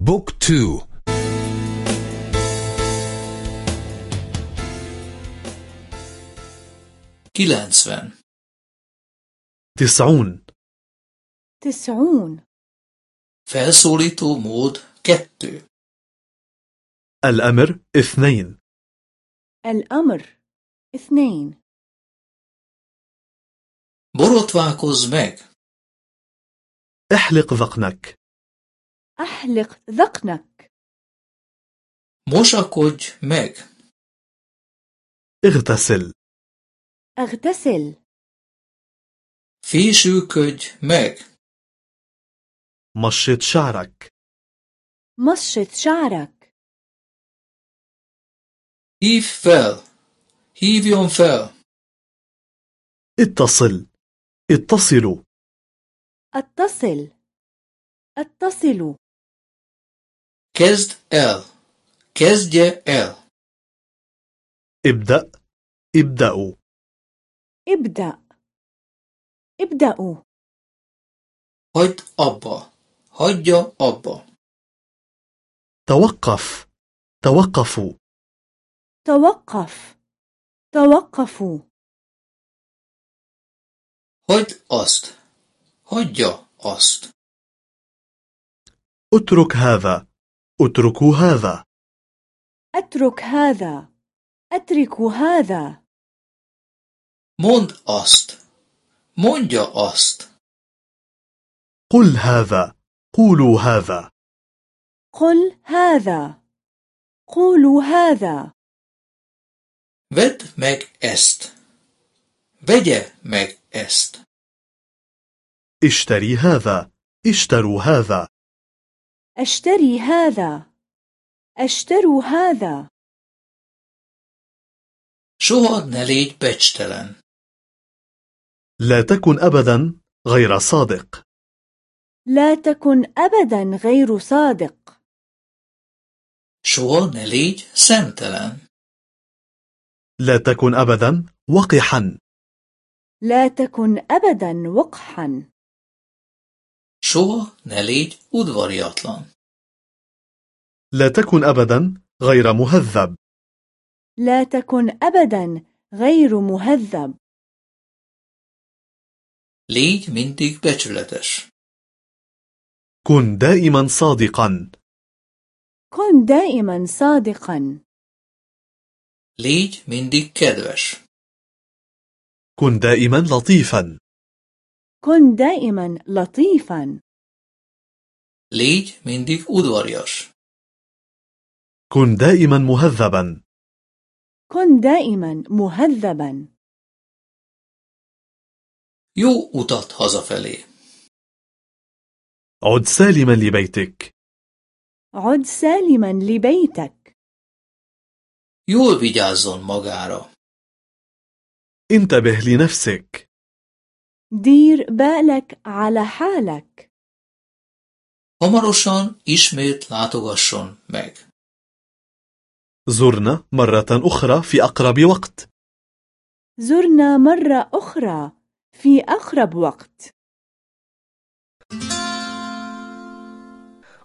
بوك تو. كيلانسفن تسعون. تسعون. Felszólító mód 2 الأمر اثنين. الأمر اثنين. Borotválkozz meg. احلق ذقنك. أحلق ذقنك. mosakodj meg اغتسل. أغتسل. fésülködj meg مشط شعرك. مشط شعرك. hív fel hívjon fel اتصل. اتصلوا. اتصل. اتصلوا. كزد إل كزد إل ابدأ. ابدأوا. ابدأ. ابدأوا. هد أبا هد أبا توقف. توقفوا. توقف. توقفوا. هد أست هد أست اترك هذا. اتركوا هذا. أترك هذا. أترك هذا. Mondd azt mondja azt قل هذا. قولوا هذا. قل هذا. قولوا هذا. Vedd meg ezt vegye meg ezt اشتري هذا. اشتروا هذا. أشتري هذا. أشتروا هذا. soha ne légy becstelen لا تكن أبدا غير صادق. لا تكن أبدا غير صادق. soha ne légy szemtelen لا تكن أبدا وقحا. لا تكن أبدا وقحا. Soha ne légy udvariatlan. لا تكن أبدا غير مهذب. لا تكن أبدا غير مهذب. Légy mindig becsületes. كن دائما صادقا. كن دائما صادقا. Légy mindig kedves. كن دائما لطيفا. كن دائما لطيفا. légy mindig udvarias كن دائما مهذبا. كن دائما مهذبا. jó utat hazafelé عد سالما لبيتك. عد سالما لبيتك. jól vigyázzon magára انتبه لنفسك. دير بالك على حالك. hamarosan ismét látogasson meg زرنا مرة أخرى في أقرب وقت. زرنا مرة أخرى في أقرب وقت.